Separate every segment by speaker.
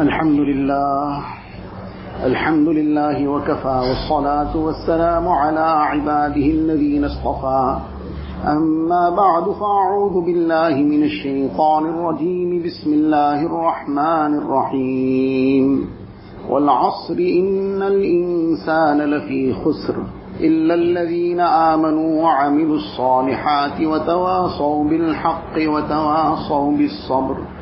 Speaker 1: الحمد لله. الحمد لله وكفى والصلاة والسلام على عباده الذين اصطفى. أما بعد فأعوذ بالله من الشيطان الرجيم. بسم الله الرحمن الرحيم. والعصر إن الإنسان لفي خسر إلا الذين آمنوا وعملوا الصالحات وتواصوا بالحق وتواصوا بالصبر.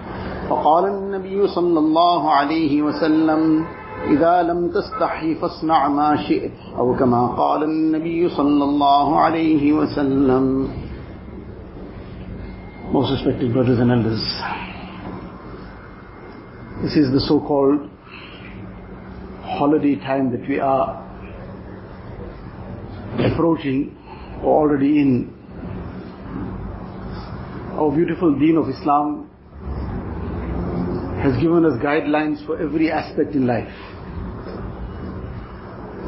Speaker 1: فقال النبي صلى الله عليه وسلم إذا لم تستحي فاصنع ما شئت أو كما قال النبي صلى الله عليه وسلم Most respected brothers and elders, this is the so-called holiday time that we are approaching or already in. Our beautiful deen of Islam has given us guidelines for every aspect in life.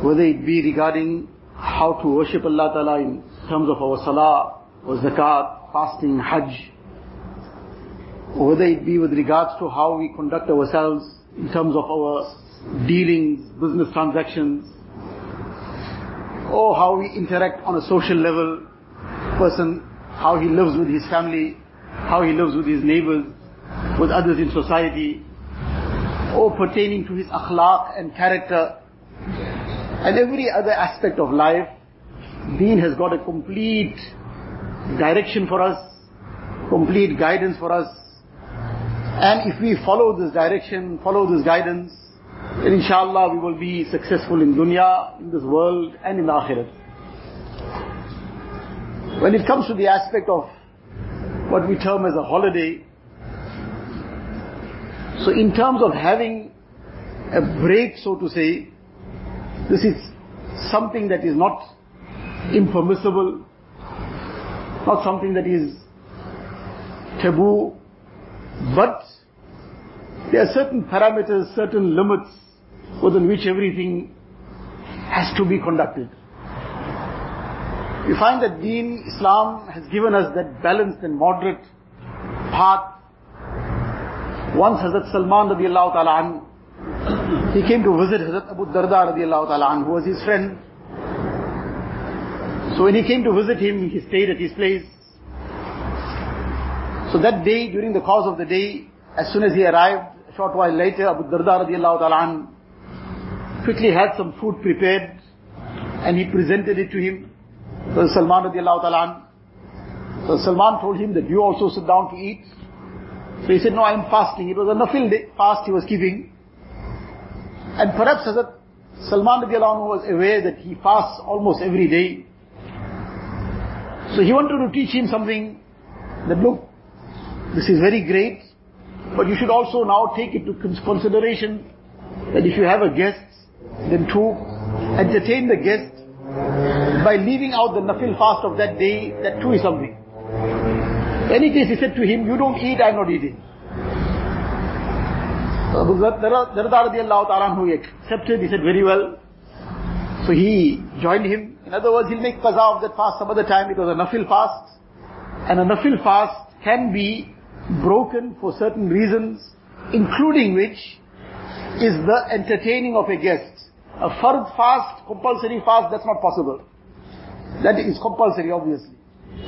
Speaker 1: Whether it be regarding how to worship Allah Ta'ala in terms of our salah, or zakat, fasting, hajj, or whether it be with regards to how we conduct ourselves in terms of our dealings, business transactions, or how we interact on a social level, person, how he lives with his family, how he lives with his neighbors, with others in society, or pertaining to his akhlaq and character, and every other aspect of life, Deen has got a complete direction for us, complete guidance for us, and if we follow this direction, follow this guidance, then inshallah we will be successful in dunya, in this world, and in the akhirat. When it comes to the aspect of what we term as a holiday, so in terms of having a break, so to say, this is something that is not impermissible, not something that is taboo, but there are certain parameters, certain limits within which everything has to be conducted. We find that Deen, Islam has given us that balanced and moderate path. Once Hazrat Salman radiallahu ta'ala an, he came to visit Hazrat Abu Darda radiallahu ta'ala an, who was his friend. So when he came to visit him, he stayed at his place. So that day, during the course of the day, as soon as he arrived, a short while later, Abu Darda radiallahu ta'ala an quickly had some food prepared and he presented it to him. So Salman radiallahu ta'ala an. So Salman told him that you also sit down to eat. So he said, no, I am fasting. It was a nafil day, fast he was keeping. And perhaps Hazrat Salman anhu was aware that he fasts almost every day. So he wanted to teach him something that look, this is very great, but you should also now take into consideration that if you have a guest, then to entertain the guest by leaving out the nafil fast of that day, that too is something. Any case, he said to him, you don't eat, I'm not eating. So Abu Darda radiallahu ta'ala who accepted, he said, very well. So he joined him. In other words, he'll make qaza of that fast some other time. It was a nafil fast. And a nafil fast can be broken for certain reasons, including which is the entertaining of a guest. A fard fast, compulsory fast, that's not possible. That is compulsory, obviously.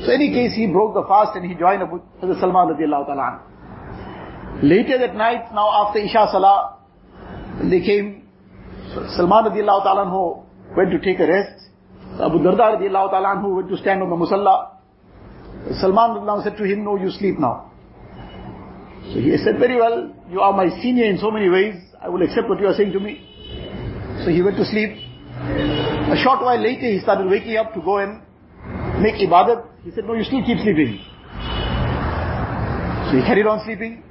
Speaker 1: So any case, he broke the fast and he joined Abu Hazrat Salman radiallahu ta'ala Later that night, now after Isha Salah, they came, Salman radiallahu ta'ala went to take a rest. Abu Darda radiallahu ta'ala went to stand on the musalla. Salman radiallahu said to him, no, you sleep now. So he said, very well, you are my senior in so many ways, I will accept what you are saying to me. So he went to sleep. A short while later, he started waking up to go and make ibadat. He said, no, you still keep sleeping. So he carried on sleeping.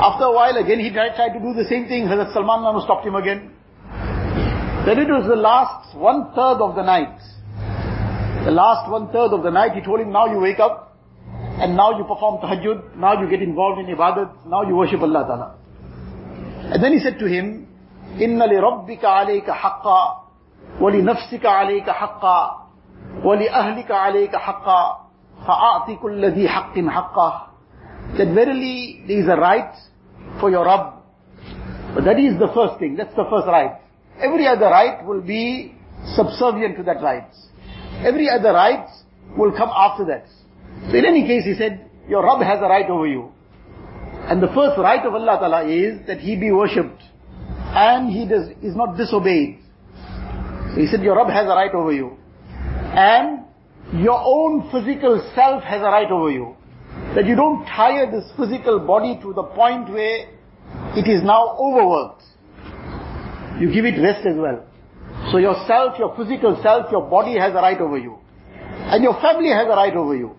Speaker 1: After a while, again he tried, tried to do the same thing. Hazrat Salman Manu stopped him again. Then it was the last one third of the night. The last one third of the night, he told him, now you wake up, and now you perform tahajjud, now you get involved in ibadat, now you worship Allah Ta'ala. And then he said to him, إِنَّ لِرَبِّكَ عَلَيْكَ حَقًّا وَلِنَفْسِكَ عَلَيْكَ حَقًّا وَلِأَهْلِكَ عَلَيْكَ حَقًّا فَأَعْطِ كُلَّ ذِي حَقٍّ حَقَّهِ That verily there is a right for your Rabb But that is the first thing. That's the first right. Every other right will be subservient to that right. Every other right will come after that. So in any case, he said, your Rabb has a right over you. And the first right of Allah Ta'ala is that He be worshipped. And He does, is not disobeyed. So he said, your Rabb has a right over you. And your own physical self has a right over you. That you don't tire this physical body to the point where it is now overworked. You give it rest as well. So yourself, your physical self, your body has a right over you. And your family has a right over you.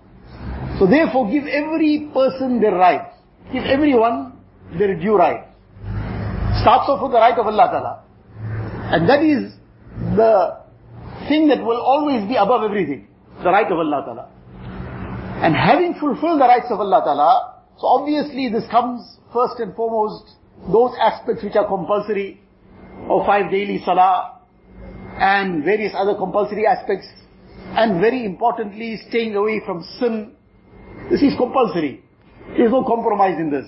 Speaker 1: So therefore give every person their right. Give everyone their due right. Starts off with the right of Allah Ta'ala. And that is the thing that will always be above everything. The right of Allah Ta'ala. And having fulfilled the rights of Allah Ta'ala, so obviously this comes first and foremost, those aspects which are compulsory, of five daily salah, and various other compulsory aspects, and very importantly, staying away from sin. This is compulsory. There is no compromise in this.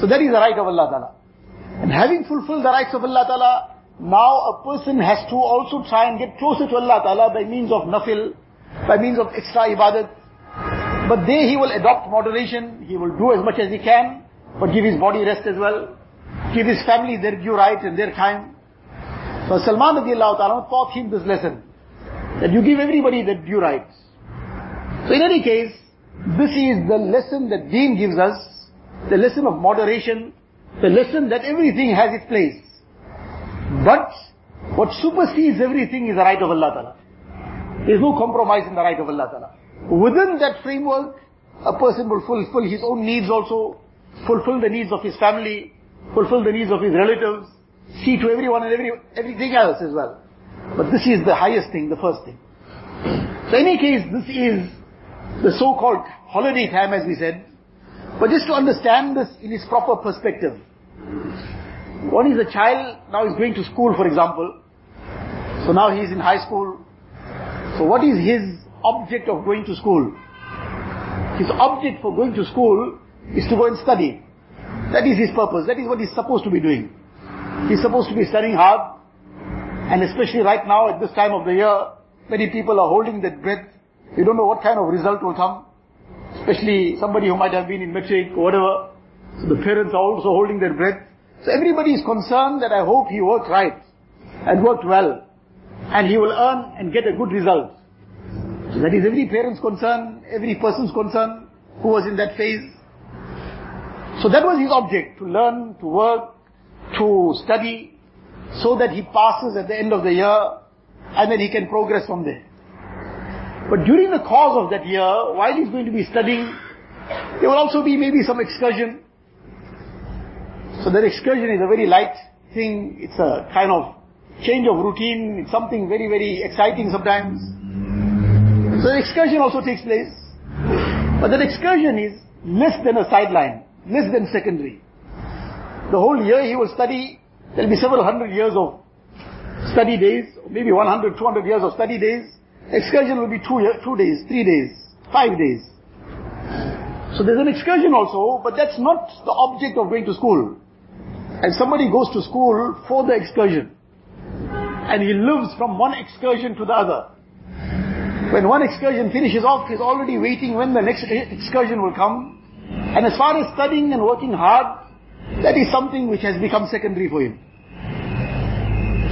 Speaker 1: So that is the right of Allah Ta'ala. And having fulfilled the rights of Allah Ta'ala, now a person has to also try and get closer to Allah Ta'ala by means of nafil, by means of extra ibadat. But there he will adopt moderation, he will do as much as he can, but give his body rest as well, give his family their due right and their time. So Salman radiallahu ta'ala taught him this lesson, that you give everybody their due rights. So in any case, this is the lesson that deen gives us, the lesson of moderation, the lesson that everything has its place. But what supersedes everything is the right of Allah Ta'ala. There is no compromise in the right of Allah Ta'ala. Within that framework, a person will fulfill his own needs also, fulfill the needs of his family, fulfill the needs of his relatives, see to everyone and every, everything else as well. But this is the highest thing, the first thing. So in any case, this is the so-called holiday time as we said. But just to understand this in its proper perspective. One is a child, now he's going to school for example. So now he's in high school. So what is his object of going to school? His object for going to school is to go and study. That is his purpose. That is what he's supposed to be doing. He's supposed to be studying hard. And especially right now at this time of the year, many people are holding their breath. You don't know what kind of result will come. Especially somebody who might have been in matric or whatever. So the parents are also holding their breath. So everybody is concerned that I hope he worked right and worked well. And he will earn and get a good result. So that is every parent's concern, every person's concern who was in that phase. So that was his object, to learn, to work, to study, so that he passes at the end of the year, and then he can progress from there. But during the course of that year, while he's going to be studying, there will also be maybe some excursion. So that excursion is a very light thing, it's a kind of change of routine, it's something very, very exciting sometimes. So the excursion also takes place. But that excursion is less than a sideline, less than secondary. The whole year he will study, there'll be several hundred years of study days, maybe 100, 200 years of study days. Excursion will be two, year, two days, three days, five days. So there's an excursion also, but that's not the object of going to school. And somebody goes to school for the excursion. And he lives from one excursion to the other. When one excursion finishes off, he's already waiting when the next excursion will come. And as far as studying and working hard, that is something which has become secondary for him.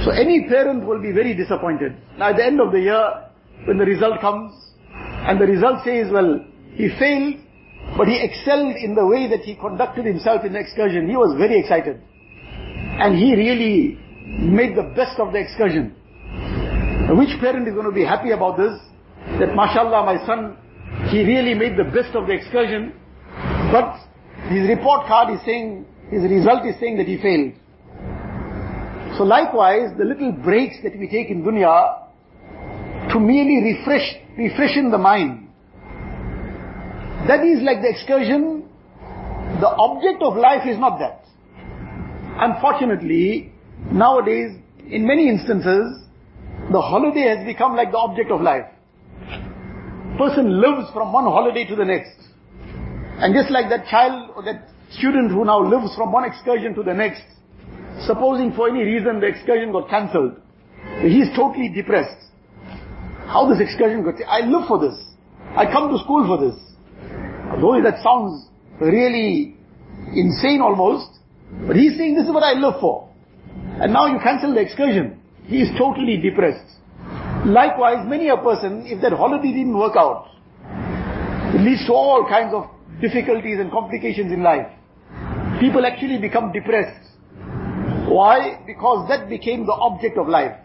Speaker 1: So any parent will be very disappointed. Now at the end of the year, when the result comes, and the result says, well, he failed, but he excelled in the way that he conducted himself in the excursion. He was very excited. And he really made the best of the excursion. Which parent is going to be happy about this? That mashallah, my son, he really made the best of the excursion, but his report card is saying, his result is saying that he failed. So likewise, the little breaks that we take in dunya to merely refresh, refreshen the mind. That is like the excursion. The object of life is not that. Unfortunately, nowadays, in many instances, the holiday has become like the object of life. Person lives from one holiday to the next. And just like that child or that student who now lives from one excursion to the next, supposing for any reason the excursion got cancelled, he's totally depressed. How this excursion got, I live for this. I come to school for this. Though that sounds really insane almost, but he's saying this is what I live for. And now you cancel the excursion. He is totally depressed. Likewise, many a person, if that holiday didn't work out, it leads to all kinds of difficulties and complications in life. People actually become depressed. Why? Because that became the object of life.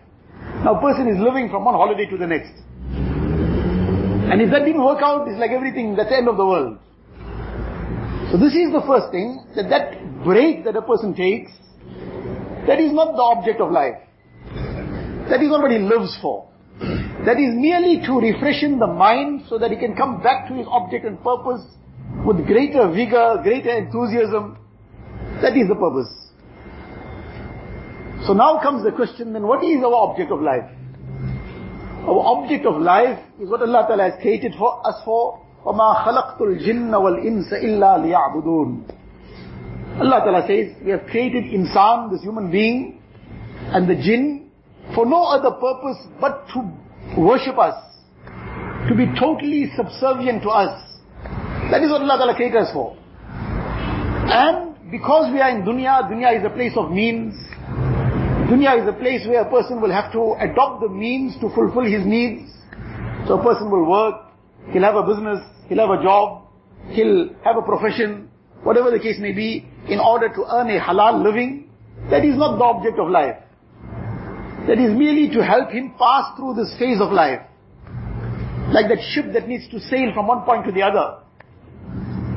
Speaker 1: Now a person is living from one holiday to the next. And if that didn't work out, it's like everything, that's the end of the world. So this is the first thing, that that break that a person takes, that is not the object of life. That is not what he lives for. That is merely to refreshen the mind so that he can come back to his object and purpose with greater vigor, greater enthusiasm. That is the purpose. So now comes the question, then what is our object of life? Our object of life is what Allah Ta'ala has created for us for. وَمَا خَلَقْتُ الْجِنَّ وَالْإِنسَ إِلَّا لِيَعْبُدُونَ Allah Ta'ala says, we have created insan, this human being, and the jinn, for no other purpose but to worship us, to be totally subservient to us. That is what Allah Ta'ala created us for. And because we are in dunya, dunya is a place of means, Dunya is a place where a person will have to adopt the means to fulfill his needs. So a person will work, he'll have a business, he'll have a job, he'll have a profession, whatever the case may be, in order to earn a halal living. That is not the object of life. That is merely to help him pass through this phase of life. Like that ship that needs to sail from one point to the other.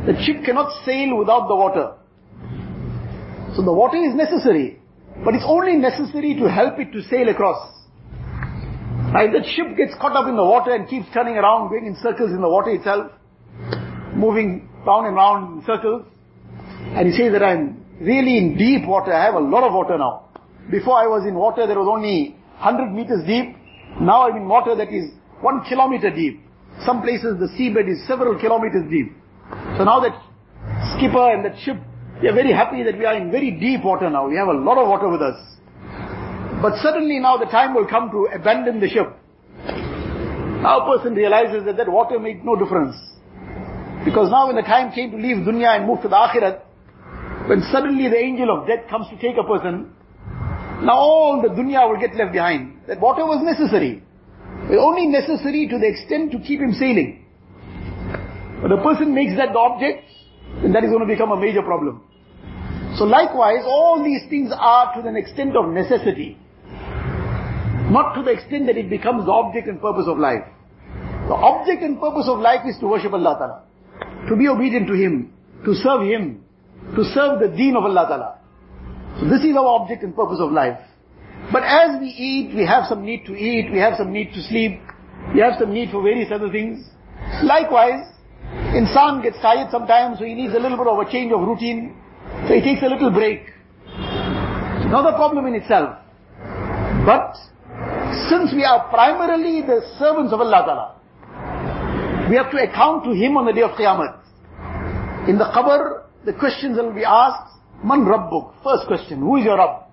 Speaker 1: The ship cannot sail without the water. So the water is necessary. But it's only necessary to help it to sail across. Now that ship gets caught up in the water and keeps turning around, going in circles in the water itself, moving round and round in circles, and he says that I'm really in deep water, I have a lot of water now. Before I was in water that was only 100 meters deep, now I'm in water that is one kilometer deep. Some places the seabed is several kilometers deep. So now that skipper and that ship they are very happy that we are in very deep water now. We have a lot of water with us. But suddenly now the time will come to abandon the ship. Now a person realizes that that water made no difference. Because now when the time came to leave dunya and move to the akhirat, when suddenly the angel of death comes to take a person, now all the dunya will get left behind. That water was necessary. But only necessary to the extent to keep him sailing. But a person makes that the object, then that is going to become a major problem. So likewise, all these things are to an extent of necessity. Not to the extent that it becomes the object and purpose of life. The object and purpose of life is to worship Allah Ta'ala. To be obedient to Him. To serve Him. To serve the deen of Allah Ta'ala. So this is our object and purpose of life. But as we eat, we have some need to eat, we have some need to sleep, we have some need for various other things. Likewise, insan gets tired sometimes, so he needs a little bit of a change of routine. So he takes a little break. Not a problem in itself. But since we are primarily the servants of Allah Ta'ala, we have to account to Him on the day of Qiyamah. In the qabr, the questions will be asked, Man Rabbuk? First question, who is your Rabb?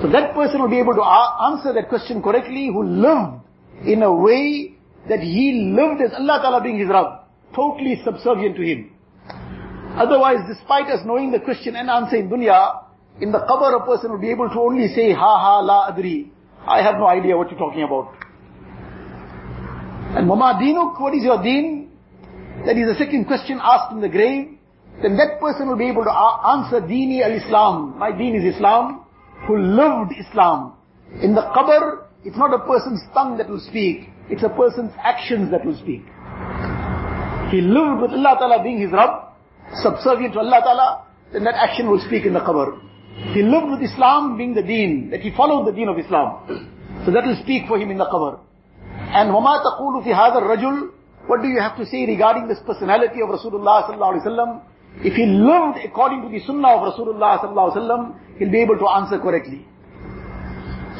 Speaker 1: So that person will be able to answer that question correctly who lived in a way that he lived as Allah Ta'ala being his Rabb. Totally subservient to Him. Otherwise, despite us knowing the question and answer in dunya, in the qabr a person will be able to only say, ha ha la adri. I have no idea what you're talking about. And mama dinuk, what is your deen? That is the second question asked in the grave. Then that person will be able to answer Dini al-Islam. My deen is Islam, who lived Islam. In the qabr, it's not a person's tongue that will speak, it's a person's actions that will speak. He lived with Allah Ta'ala being his Rabb, subservient to Allah Ta'ala, then that action will speak in the qabr. He lived with Islam being the deen, that he followed the deen of Islam. So that will speak for him in the qabr. And وَمَا تَقُولُ فِي هَذَا الرَّجُلِ What do you have to say regarding this personality of Rasulullah sallallahu alaihi wasallam? If he lived according to the sunnah of Rasulullah sallallahu alaihi wasallam, he'll be able to answer correctly.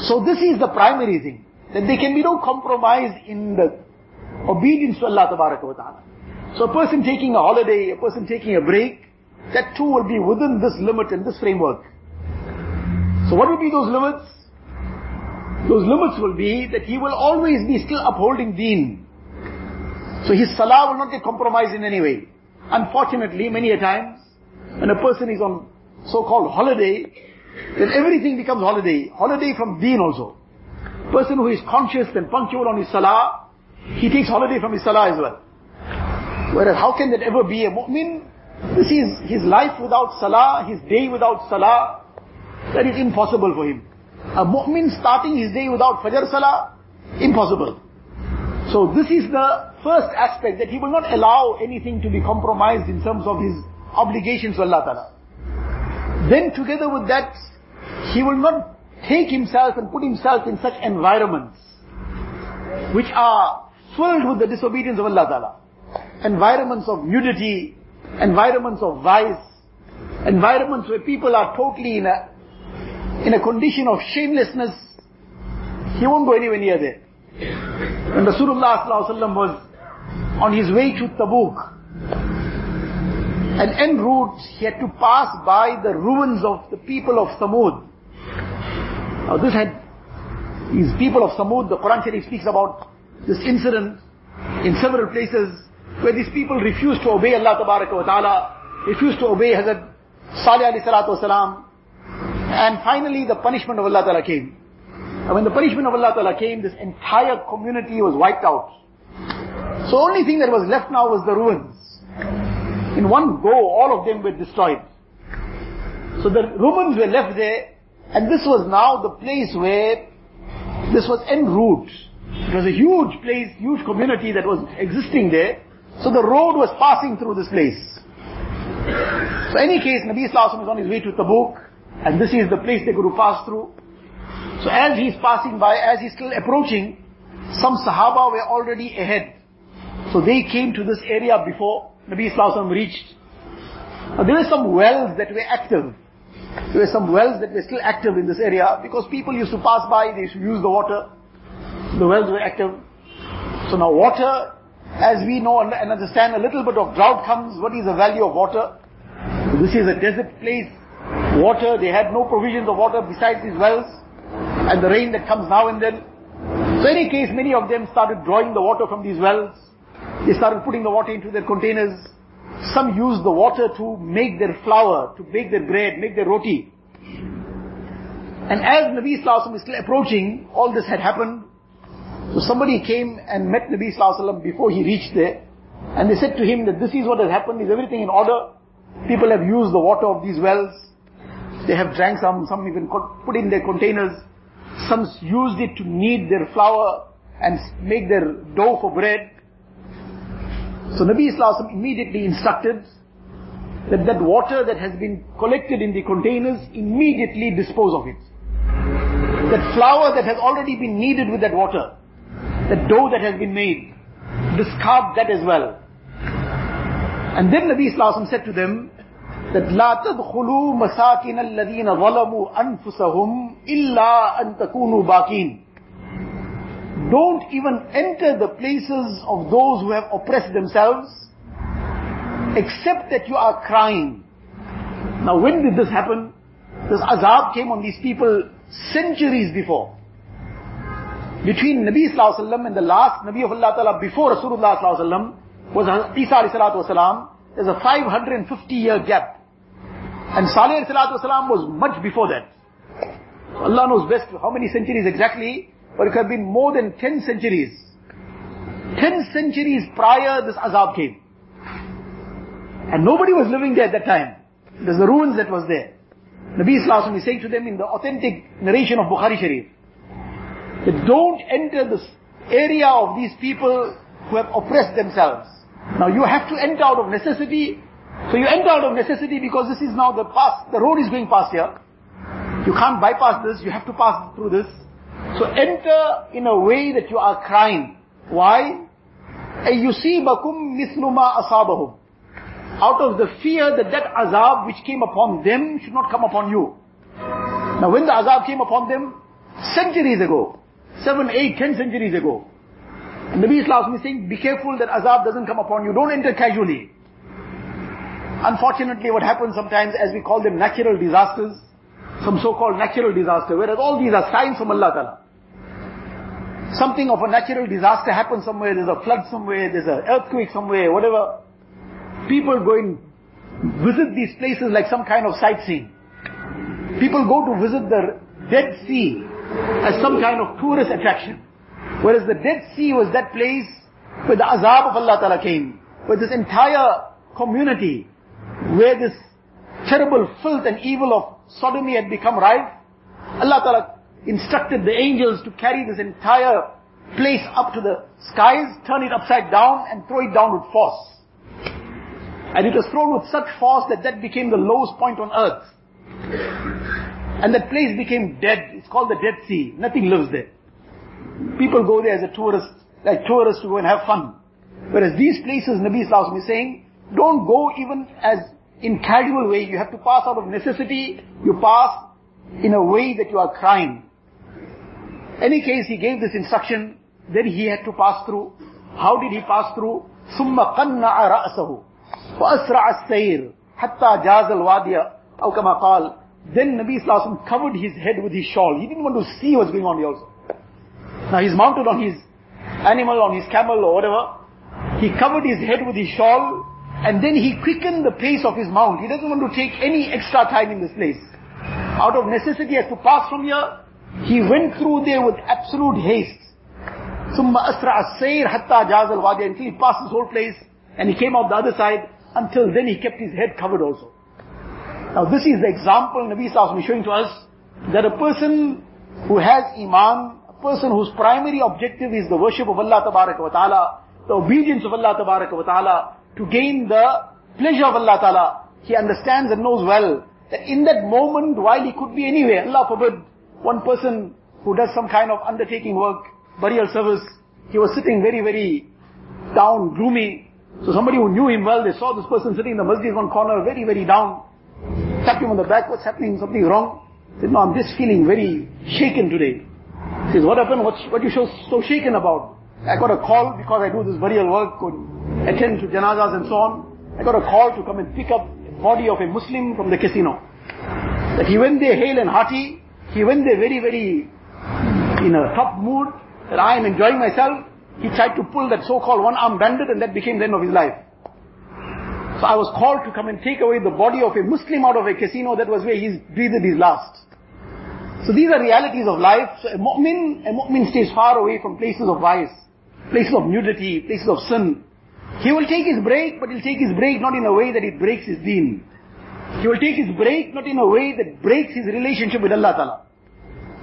Speaker 1: So this is the primary thing. That there can be no compromise in the obedience to Allah wa ta'ala. So a person taking a holiday, a person taking a break, that too will be within this limit and this framework. So what will be those limits? Those limits will be that he will always be still upholding deen. So his salah will not get compromised in any way. Unfortunately, many a times, when a person is on so-called holiday, then everything becomes holiday. Holiday from deen also. Person who is conscious and punctual on his salah, he takes holiday from his salah as well. Whereas how can that ever be a mu'min? This is his life without salah, his day without salah. That is impossible for him. A mu'min starting his day without fajr salah, impossible. So this is the first aspect that he will not allow anything to be compromised in terms of his obligations to Allah Ta'ala. Then together with that, he will not take himself and put himself in such environments which are filled with the disobedience of Allah Ta'ala. Environments of nudity, environments of vice, environments where people are totally in a, in a condition of shamelessness. He won't go anywhere near there. When Rasulullah was on his way to Tabuk, and en route he had to pass by the ruins of the people of Samud. Now this had, these people of Samud, the Quran Sharif speaks about this incident in several places where these people refused to obey Allah ta'ala, refused to obey Hazrat Salih alayhi salatu wasalam, and finally the punishment of Allah ta'ala came. And when the punishment of Allah ta'ala came, this entire community was wiped out. So only thing that was left now was the ruins. In one go, all of them were destroyed. So the ruins were left there, and this was now the place where this was en route. It was a huge place, huge community that was existing there. So the road was passing through this place. So any case, Nabi Islam is on his way to Tabuk, and this is the place they could pass through. So as he's passing by, as he's still approaching, some Sahaba were already ahead. So they came to this area before Nabi Islam reached. Now there were some wells that were active. There were some wells that were still active in this area because people used to pass by, they used to use the water. The wells were active. So now water, as we know and understand, a little bit of drought comes. What is the value of water? This is a desert place. Water, they had no provisions of water besides these wells and the rain that comes now and then. So in any case, many of them started drawing the water from these wells. They started putting the water into their containers. Some used the water to make their flour, to bake their bread, make their roti. And as Nabi Sallallahu is still approaching, all this had happened. So somebody came and met Nabi Sallallahu before he reached there. And they said to him that this is what has happened, is everything in order? People have used the water of these wells. They have drank some, some even put in their containers. Some used it to knead their flour and make their dough for bread. So Nabi Islam immediately instructed that that water that has been collected in the containers, immediately dispose of it. That flour that has already been kneaded with that water, that dough that has been made, discard that as well. And then Nabi Islam said to them that لا تدخلوا مساكن الذين ظلموا أنفسهم إلا أن تكونوا باقين don't even enter the places of those who have oppressed themselves, except that you are crying. Now when did this happen? This azab came on these people centuries before. Between Nabi Sallallahu and the last Nabi of Allah Ta'ala before Rasulullah Sallallahu was Isa Wasalam, there's a 550 year gap. And Salih Wasalam was much before that. Allah knows best how many centuries exactly, but it could have been more than 10 centuries. 10 centuries prior this azab came. And nobody was living there at that time. There's the ruins that was there. Nabi Islam is saying to them in the authentic narration of Bukhari Sharif, that don't enter this area of these people who have oppressed themselves. Now you have to enter out of necessity. So you enter out of necessity because this is now the pass, the road is going past here. You can't bypass this, you have to pass through this. So enter in a way that you are crying. Why? أَيُّسِيبَكُمْ مِثْلُ مَا أَصَابَهُمْ Out of the fear that that azab which came upon them should not come upon you. Now when the azab came upon them, centuries ago, seven, eight, ten centuries ago, and Nabi Islam is saying, be careful that azab doesn't come upon you, don't enter casually. Unfortunately what happens sometimes, as we call them natural disasters, some so-called natural disaster, whereas all these are signs from Allah Ta'ala. Something of a natural disaster happens somewhere, there's a flood somewhere, there's an earthquake somewhere, whatever. People go and visit these places like some kind of sightseeing. People go to visit the Dead Sea as some kind of tourist attraction. Whereas the Dead Sea was that place where the azab of Allah Ta'ala came, where this entire community, where this terrible filth and evil of sodomy had become rife, Allah Ta'ala instructed the angels to carry this entire place up to the skies, turn it upside down and throw it down with force. And it was thrown with such force that that became the lowest point on earth. And that place became dead. It's called the Dead Sea. Nothing lives there. People go there as a tourist, like tourists to go and have fun. Whereas these places, Nabi Sallallahu is saying, don't go even as in casual way. You have to pass out of necessity. You pass in a way that you are crying. Any case, he gave this instruction. Then he had to pass through. How did he pass through? ثم قنع رأسه وأسرع السير حتى جاز الوادي أو كما قال then Nabi Sallallahu covered his head with his shawl. He didn't want to see what's going on here also. Now he's mounted on his animal, on his camel or whatever. He covered his head with his shawl and then he quickened the pace of his mount. He doesn't want to take any extra time in this place. Out of necessity has to pass from here. He went through there with absolute haste. ثم أسرع السير حتى جاز الوادي until he passed this whole place and he came out the other side until then he kept his head covered also. Now this is the example Nabi Sallallahu is showing to us that a person who has Iman, a person whose primary objective is the worship of Allah wa Ta'ala, the obedience of Allah wa Ta'ala, to gain the pleasure of Allah Ta'ala, he understands and knows well that in that moment while he could be anywhere, Allah forbid, one person who does some kind of undertaking work, burial service, he was sitting very, very down, gloomy. So somebody who knew him well, they saw this person sitting in the masjid one corner, very, very down tap him on the back, what's happening, something wrong? He said, no, I'm just feeling very shaken today. He says, what happened? What's, what you so, so shaken about? I got a call because I do this burial work, attend to janazas and so on. I got a call to come and pick up the body of a Muslim from the casino. That he went there hale and hearty. He went there very, very in a top mood. That I am enjoying myself. He tried to pull that so-called one-armed bandit and that became the end of his life. So I was called to come and take away the body of a Muslim out of a casino. That was where he breathed his last. So these are realities of life. So a mu'min, a mu'min stays far away from places of vice, places of nudity, places of sin. He will take his break, but he'll take his break not in a way that it breaks his deen. He will take his break not in a way that breaks his relationship with Allah Ta'ala.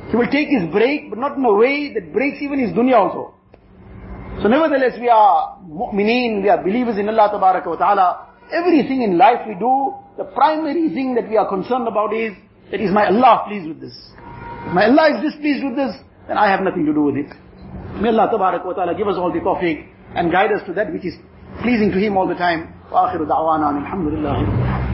Speaker 1: He will take his break, but not in a way that breaks even his dunya also. So nevertheless, we are mu'mineen, we are believers in Allah Ta'ala. Everything in life we do, the primary thing that we are concerned about is, that is my Allah pleased with this. If my Allah is displeased with this, then I have nothing to do with it. May Allah tabarak wa ta'ala give us all the tawfiq and guide us to that which is pleasing to Him all the time. وآخر دعوانا الحمد لله